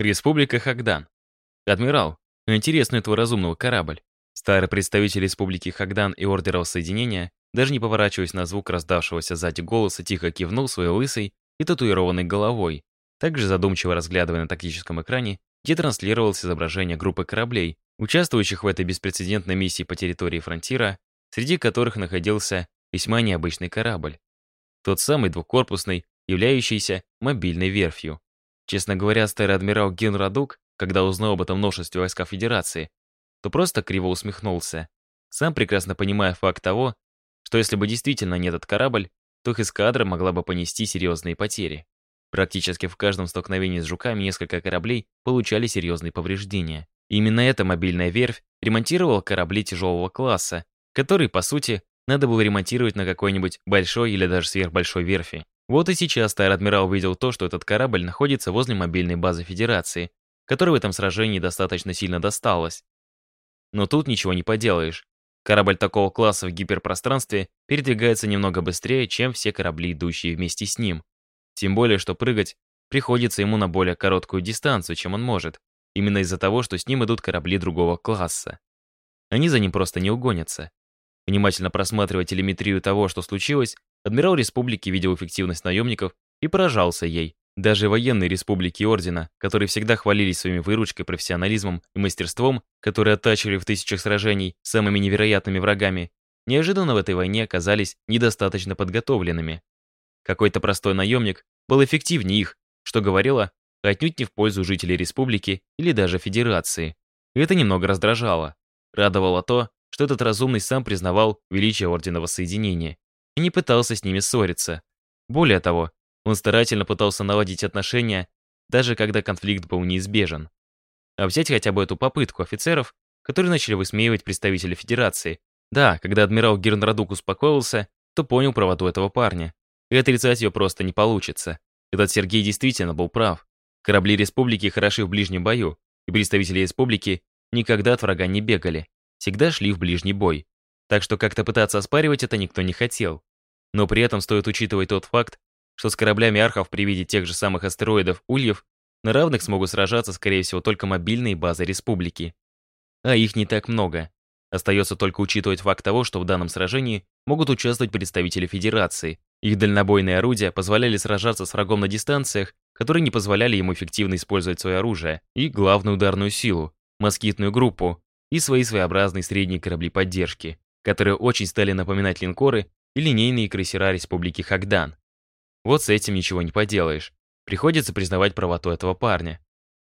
Республика Хагдан. Адмирал, интересный твой разумного корабль. Старый представитель Республики Хагдан и Ордера Воссоединения, даже не поворачиваясь на звук раздавшегося сзади голоса, тихо кивнул своей лысой и татуированной головой, также задумчиво разглядывая на тактическом экране, где транслировалось изображение группы кораблей, участвующих в этой беспрецедентной миссии по территории фронтира, среди которых находился весьма необычный корабль. Тот самый двухкорпусный, являющийся мобильной верфью. Честно говоря, старый адмирал Ген Радук, когда узнал об этом множестве войска Федерации, то просто криво усмехнулся, сам прекрасно понимая факт того, что если бы действительно не этот корабль, то их эскадра могла бы понести серьезные потери. Практически в каждом столкновении с жуками несколько кораблей получали серьезные повреждения. И именно эта мобильная верфь ремонтировала корабли тяжелого класса, которые, по сути, надо было ремонтировать на какой-нибудь большой или даже сверхбольшой верфи. Вот и сейчас старый адмирал увидел то, что этот корабль находится возле мобильной базы Федерации, которой в этом сражении достаточно сильно досталось. Но тут ничего не поделаешь. Корабль такого класса в гиперпространстве передвигается немного быстрее, чем все корабли, идущие вместе с ним. Тем более, что прыгать приходится ему на более короткую дистанцию, чем он может, именно из-за того, что с ним идут корабли другого класса. Они за ним просто не угонятся. Внимательно просматривая телеметрию того, что случилось, адмирал республики видел эффективность наемников и поражался ей. Даже военные республики Ордена, которые всегда хвалились своими выручкой, профессионализмом и мастерством, которые оттачивали в тысячах сражений самыми невероятными врагами, неожиданно в этой войне оказались недостаточно подготовленными. Какой-то простой наемник был эффективнее их, что говорило отнюдь не в пользу жителей республики или даже федерации. И это немного раздражало. Радовало то, что этот разумный сам признавал величие Ордена Воссоединения и не пытался с ними ссориться. Более того, он старательно пытался наладить отношения, даже когда конфликт был неизбежен. А взять хотя бы эту попытку офицеров, которые начали высмеивать представителя Федерации. Да, когда адмирал Гернрадук успокоился, то понял правоту этого парня. И отрицать ее просто не получится. Этот Сергей действительно был прав. Корабли Республики хороши в ближнем бою, и представители Республики никогда от врага не бегали всегда шли в ближний бой. Так что как-то пытаться оспаривать это никто не хотел. Но при этом стоит учитывать тот факт, что с кораблями архов при виде тех же самых астероидов Ульев на равных смогут сражаться, скорее всего, только мобильные базы Республики. А их не так много. Остается только учитывать факт того, что в данном сражении могут участвовать представители Федерации. Их дальнобойные орудия позволяли сражаться с врагом на дистанциях, которые не позволяли ему эффективно использовать свое оружие, и главную ударную силу – москитную группу, и свои своеобразные средние корабли поддержки, которые очень стали напоминать линкоры и линейные крейсера Республики Хагдан. Вот с этим ничего не поделаешь. Приходится признавать правоту этого парня.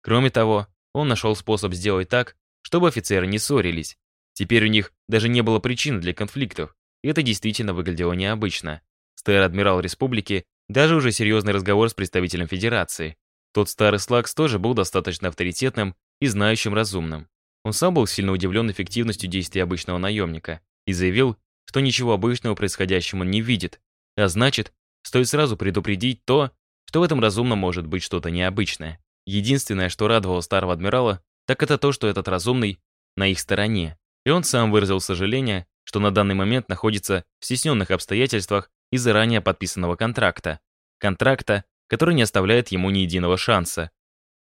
Кроме того, он нашел способ сделать так, чтобы офицеры не ссорились. Теперь у них даже не было причин для конфликтов, и это действительно выглядело необычно. Старый адмирал республики даже уже серьезный разговор с представителем Федерации. Тот старый Слакс тоже был достаточно авторитетным и знающим разумным. Он сам был сильно удивлен эффективностью действий обычного наемника и заявил, что ничего обычного происходящему не видит, а значит, стоит сразу предупредить то, что в этом разумном может быть что-то необычное. Единственное, что радовало старого адмирала, так это то, что этот разумный на их стороне, и он сам выразил сожаление, что на данный момент находится в стесненных обстоятельствах из-за ранее подписанного контракта. Контракта, который не оставляет ему ни единого шанса.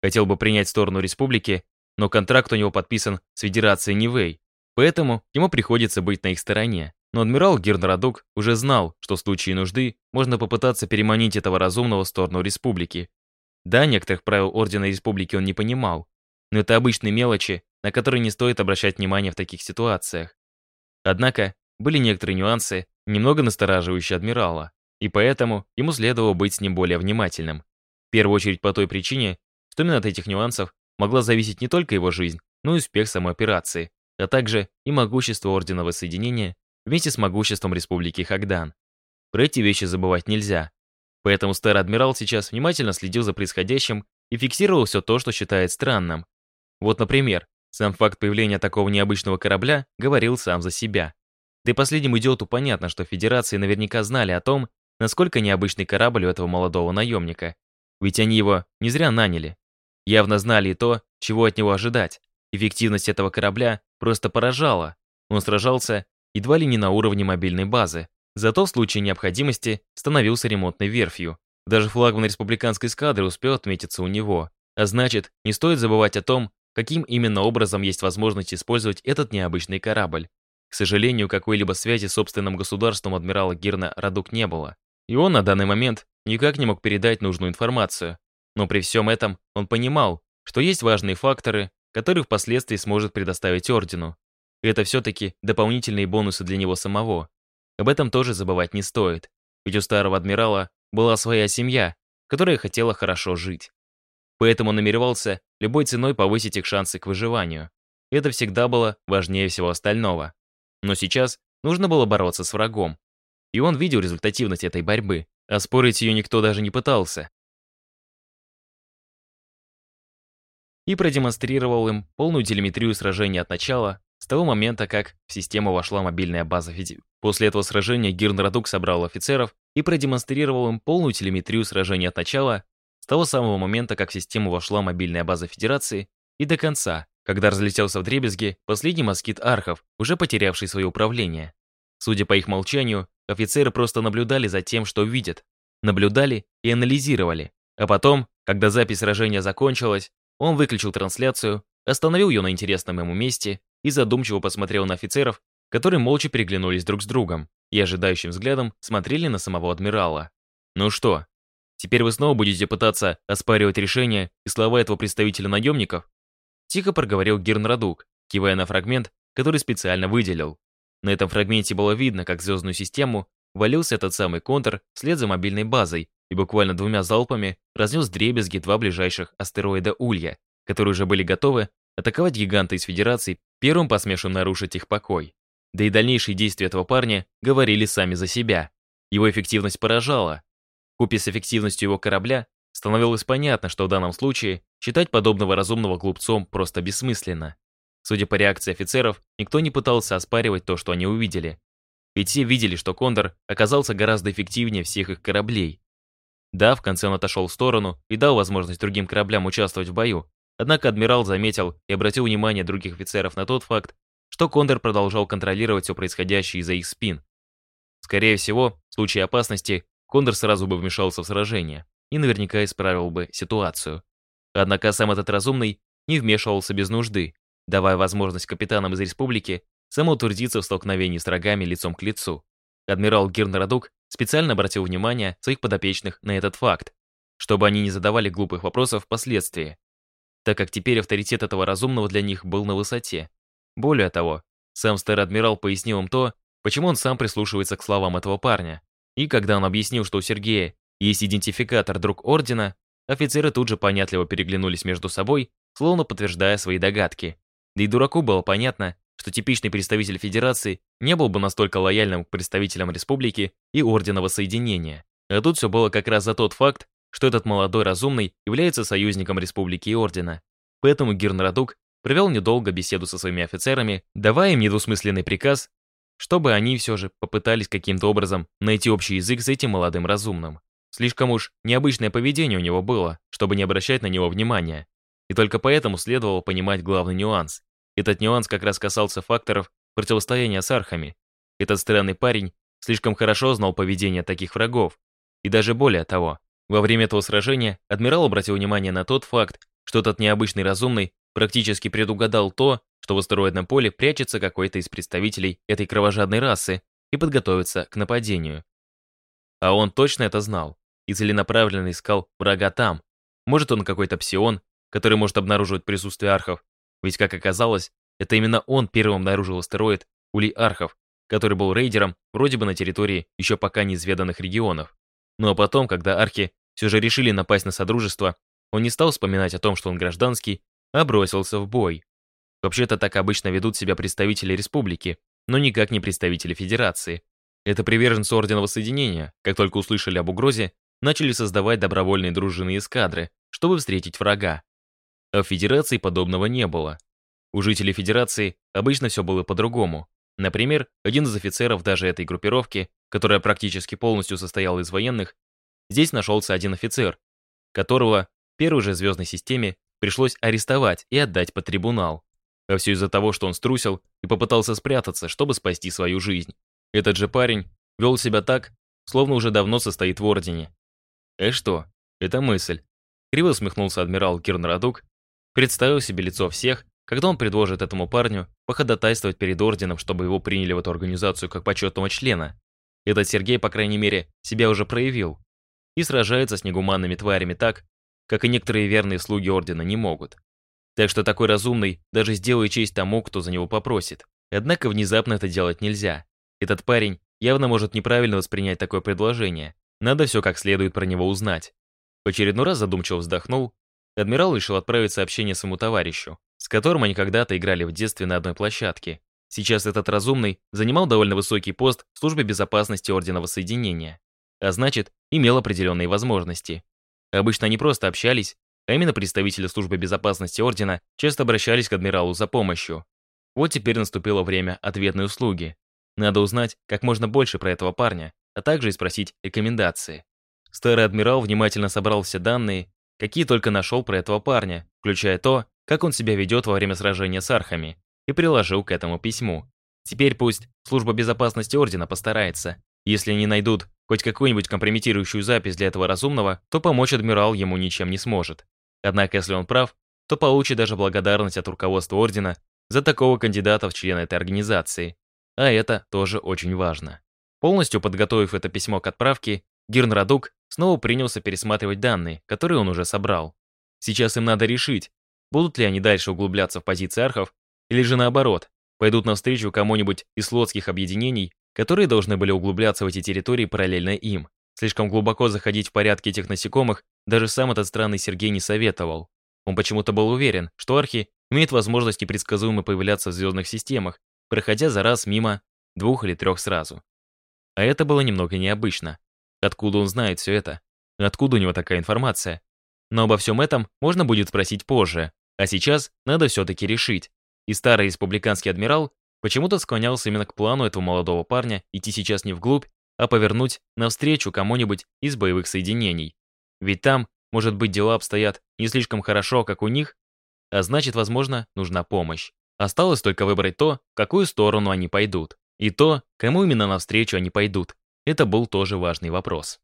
Хотел бы принять сторону республики, но контракт у него подписан с Федерацией Нивэй, поэтому ему приходится быть на их стороне. Но адмирал Гернрадук уже знал, что в случае нужды можно попытаться переманить этого разумного в сторону республики. Да, некоторых правил Ордена Республики он не понимал, но это обычные мелочи, на которые не стоит обращать внимание в таких ситуациях. Однако, были некоторые нюансы, немного настораживающие адмирала, и поэтому ему следовало быть с ним более внимательным. В первую очередь по той причине, что именно от этих нюансов могла зависеть не только его жизнь, но и успех самой операции, а также и могущество Ордена Воссоединения вместе с могуществом Республики Хагдан. Про эти вещи забывать нельзя. Поэтому старый адмирал сейчас внимательно следил за происходящим и фиксировал все то, что считает странным. Вот, например, сам факт появления такого необычного корабля говорил сам за себя. Да и последнему идиоту понятно, что Федерации наверняка знали о том, насколько необычный корабль у этого молодого наемника. Ведь они его не зря наняли. Явно знали и то, чего от него ожидать. Эффективность этого корабля просто поражала. Он сражался едва ли не на уровне мобильной базы. Зато в случае необходимости становился ремонтной верфью. Даже флагман республиканской эскадры успел отметиться у него. А значит, не стоит забывать о том, каким именно образом есть возможность использовать этот необычный корабль. К сожалению, какой-либо связи с собственным государством адмирала Гирна Радук не было. И он на данный момент никак не мог передать нужную информацию. Но при всем этом он понимал, что есть важные факторы, которые впоследствии сможет предоставить Ордену. И это все-таки дополнительные бонусы для него самого. Об этом тоже забывать не стоит. Ведь у старого адмирала была своя семья, которая хотела хорошо жить. Поэтому он намеревался любой ценой повысить их шансы к выживанию. И это всегда было важнее всего остального. Но сейчас нужно было бороться с врагом. И он видел результативность этой борьбы, а спорить ее никто даже не пытался. И продемонстрировал им полную телеметрию сражения от начала, с того момента, как в систему вошла мобильная база Феди. После этого сражения Гирн собрал офицеров и продемонстрировал им полную телеметрию сражения от начала, с того самого момента, как в систему вошла мобильная база Федерации, и до конца, когда разлетелся в дребезги последний москит архов, уже потерявший свое управление. Судя по их молчанию, офицеры просто наблюдали за тем, что видят. Наблюдали и анализировали. А потом, когда запись сражения закончилась, он выключил трансляцию, остановил ее на интересном ему месте и задумчиво посмотрел на офицеров, которые молча переглянулись друг с другом и ожидающим взглядом смотрели на самого адмирала. «Ну что, Теперь вы снова будете пытаться оспаривать решение и слова этого представителя наемников?» Тихо проговорил Гернрадук, кивая на фрагмент, который специально выделил. На этом фрагменте было видно, как звездную систему валился этот самый контур вслед за мобильной базой и буквально двумя залпами разнес дребезги два ближайших астероида Улья, которые уже были готовы атаковать гиганта из Федерации, первым посмевшим нарушить их покой. Да и дальнейшие действия этого парня говорили сами за себя. Его эффективность поражала, Купе с эффективностью его корабля становилось понятно, что в данном случае считать подобного разумного глупцом просто бессмысленно. Судя по реакции офицеров, никто не пытался оспаривать то, что они увидели. Ведь все видели, что Кондор оказался гораздо эффективнее всех их кораблей. Да, в конце он отошел в сторону и дал возможность другим кораблям участвовать в бою, однако адмирал заметил и обратил внимание других офицеров на тот факт, что Кондор продолжал контролировать все происходящее из-за их спин. Скорее всего, в случае опасности Кондор сразу бы вмешался в сражение и наверняка исправил бы ситуацию. Однако сам этот разумный не вмешивался без нужды, давая возможность капитанам из республики самоутвердиться в столкновении с врагами лицом к лицу. Адмирал Гирнародук специально обратил внимание своих подопечных на этот факт, чтобы они не задавали глупых вопросов впоследствии, так как теперь авторитет этого разумного для них был на высоте. Более того, сам старый адмирал пояснил им то, почему он сам прислушивается к словам этого парня, и когда он объяснил, что у Сергея есть идентификатор друг Ордена, офицеры тут же понятливо переглянулись между собой, словно подтверждая свои догадки. Да и дураку было понятно, что типичный представитель Федерации не был бы настолько лояльным к представителям Республики и Ордена Воссоединения. А тут все было как раз за тот факт, что этот молодой разумный является союзником Республики и Ордена. Поэтому Гирнрадук провел недолго беседу со своими офицерами, давая им недвусмысленный приказ чтобы они все же попытались каким-то образом найти общий язык с этим молодым разумным. Слишком уж необычное поведение у него было, чтобы не обращать на него внимания. И только поэтому следовало понимать главный нюанс. Этот нюанс как раз касался факторов противостояния с архами. Этот странный парень слишком хорошо знал поведение таких врагов. И даже более того, во время этого сражения адмирал обратил внимание на тот факт, что этот необычный разумный практически предугадал то, что в астероидном поле прячется какой-то из представителей этой кровожадной расы и подготовится к нападению. А он точно это знал и целенаправленно искал врага там. Может, он какой-то псион, который может обнаруживать присутствие архов, ведь, как оказалось, это именно он первым обнаружил астероид Улей Архов, который был рейдером вроде бы на территории еще пока неизведанных регионов. Ну а потом, когда архи все же решили напасть на Содружество, он не стал вспоминать о том, что он гражданский, а бросился в бой. Вообще-то так обычно ведут себя представители республики, но никак не представители федерации. Это приверженцы Ордена Воссоединения, как только услышали об угрозе, начали создавать добровольные дружины эскадры, чтобы встретить врага. А в Федерации подобного не было. У жителей Федерации обычно все было по-другому. Например, один из офицеров даже этой группировки, которая практически полностью состояла из военных, здесь нашелся один офицер, которого в первой же звездной системе пришлось арестовать и отдать под трибунал. А все из-за того, что он струсил и попытался спрятаться, чтобы спасти свою жизнь. Этот же парень вел себя так, словно уже давно состоит в Ордене. Э что? Это мысль. Криво усмехнулся адмирал Кирнрадук, представил себе лицо всех, когда он предложит этому парню походатайствовать перед орденом, чтобы его приняли в эту организацию как почетного члена. Этот Сергей, по крайней мере, себя уже проявил и сражается с негуманными тварями так, как и некоторые верные слуги ордена не могут. Так что такой разумный даже сделает честь тому, кто за него попросит. Однако внезапно это делать нельзя. Этот парень явно может неправильно воспринять такое предложение. Надо все как следует про него узнать. В очередной раз задумчиво вздохнул. Адмирал решил отправить сообщение своему товарищу, с которым они когда-то играли в детстве на одной площадке. Сейчас этот разумный занимал довольно высокий пост в службе безопасности Ордена Воссоединения, а значит, имел определенные возможности. Обычно они просто общались, а именно представители службы безопасности Ордена часто обращались к адмиралу за помощью. Вот теперь наступило время ответной услуги. Надо узнать как можно больше про этого парня, а также и спросить рекомендации. Старый адмирал внимательно собрал все данные, какие только нашел про этого парня, включая то, как он себя ведет во время сражения с архами, и приложил к этому письму. Теперь пусть служба безопасности Ордена постарается. Если они найдут хоть какую-нибудь компрометирующую запись для этого разумного, то помочь адмирал ему ничем не сможет. Однако, если он прав, то получит даже благодарность от руководства Ордена за такого кандидата в члены этой организации. А это тоже очень важно. Полностью подготовив это письмо к отправке, Гирн Радук снова принялся пересматривать данные, которые он уже собрал. Сейчас им надо решить, будут ли они дальше углубляться в позиции архов, или же наоборот, пойдут навстречу кому-нибудь из флотских объединений, которые должны были углубляться в эти территории параллельно им. Слишком глубоко заходить в порядки этих насекомых даже сам этот странный Сергей не советовал. Он почему-то был уверен, что архи имеют возможность непредсказуемо появляться в звездных системах, проходя за раз мимо двух или трех сразу. А это было немного необычно. Откуда он знает все это? Откуда у него такая информация? Но обо всем этом можно будет спросить позже, а сейчас надо все-таки решить. И старый республиканский адмирал почему-то склонялся именно к плану этого молодого парня идти сейчас не вглубь, а повернуть навстречу кому-нибудь из боевых соединений. Ведь там, может быть, дела обстоят не слишком хорошо, как у них, а значит, возможно, нужна помощь. Осталось только выбрать то, в какую сторону они пойдут. И то, кому именно навстречу они пойдут. Это был тоже важный вопрос.